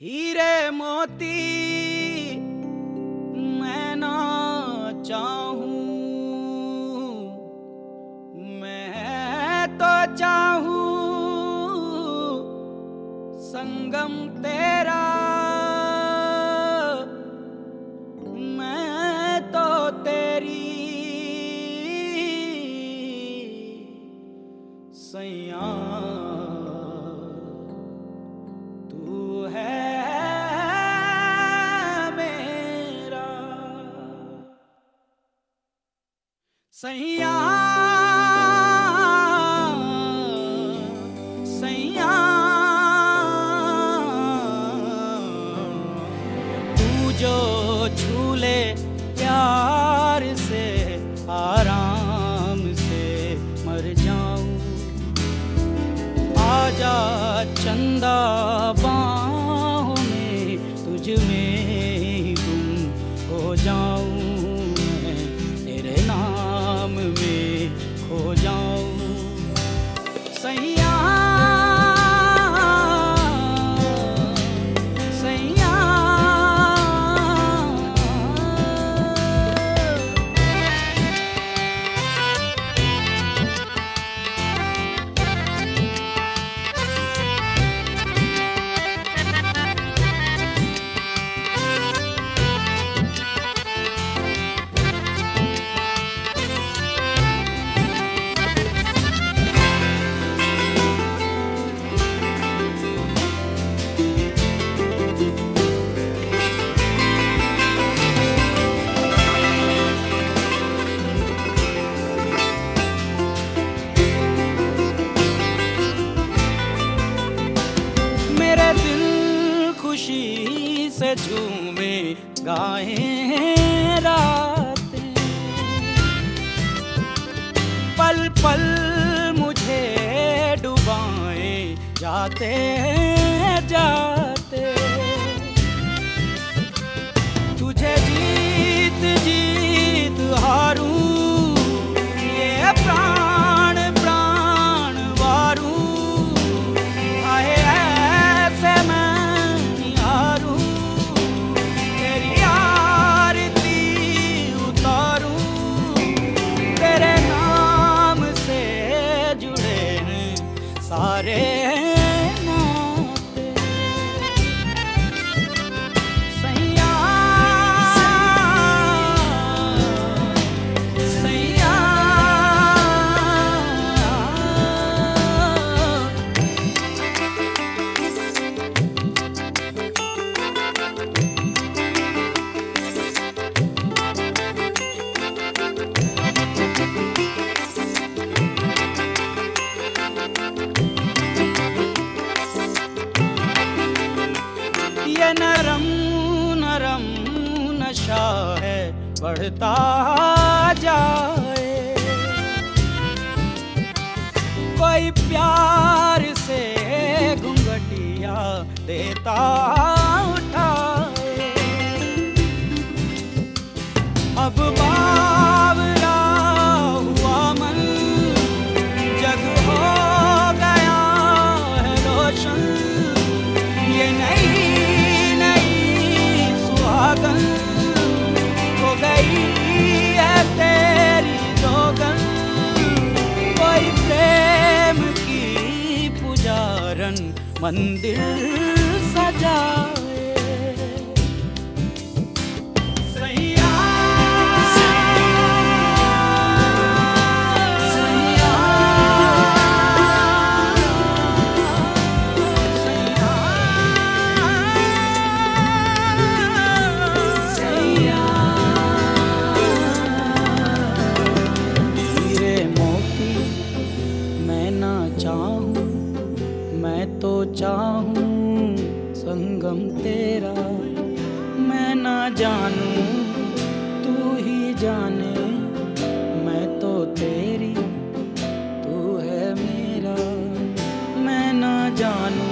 हीरे मोती मैं ना चाहूँ। मैं तो चाहूँ संगम तेरा सैया सैया। तू जो झूले प्यार से आराम से मर जाऊँ। आजा चंदा से झूमे गाए रातें। पल पल मुझे डुबाए जाते जाते। बढ़ता जाए। कोई प्यार से घुंघटिया देता उठाए। अब மந்தில் चाहूँ, संगम तेरा। मैं ना जानूं, तू ही जाने। मैं तो तेरी, तू है मेरा। मैं ना जानूं